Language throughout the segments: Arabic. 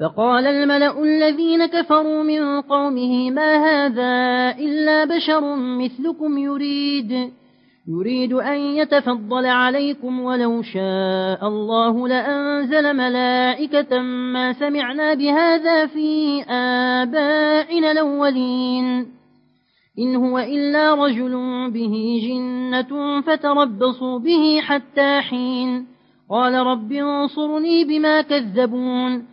فقال الملأ الذين كفروا من قومه ما هذا إلا بشر مثلكم يريد؟ يريد أن يتفضل عليكم ولو شاء الله لأنزل ملائكة ما سمعنا بهذا في آبائنا الأولين. إن هو إلا رجل به جنة فتربصوا به حتى حين. قال رب انصرني بما كذبون.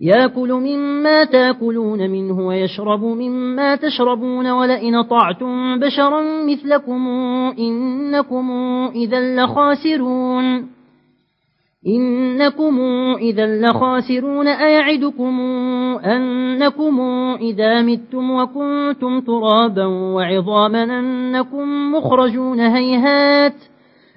يأكل مما تأكلون منه ويشرب مما تشربون ولئن طعتم بشرا مثلكم إنكم إذا لخاسرون إنكم إذا لخاسرون أيعدكم أنكم إذا متم وكنتم ترابا وعظاما أنكم مخرجون هيهات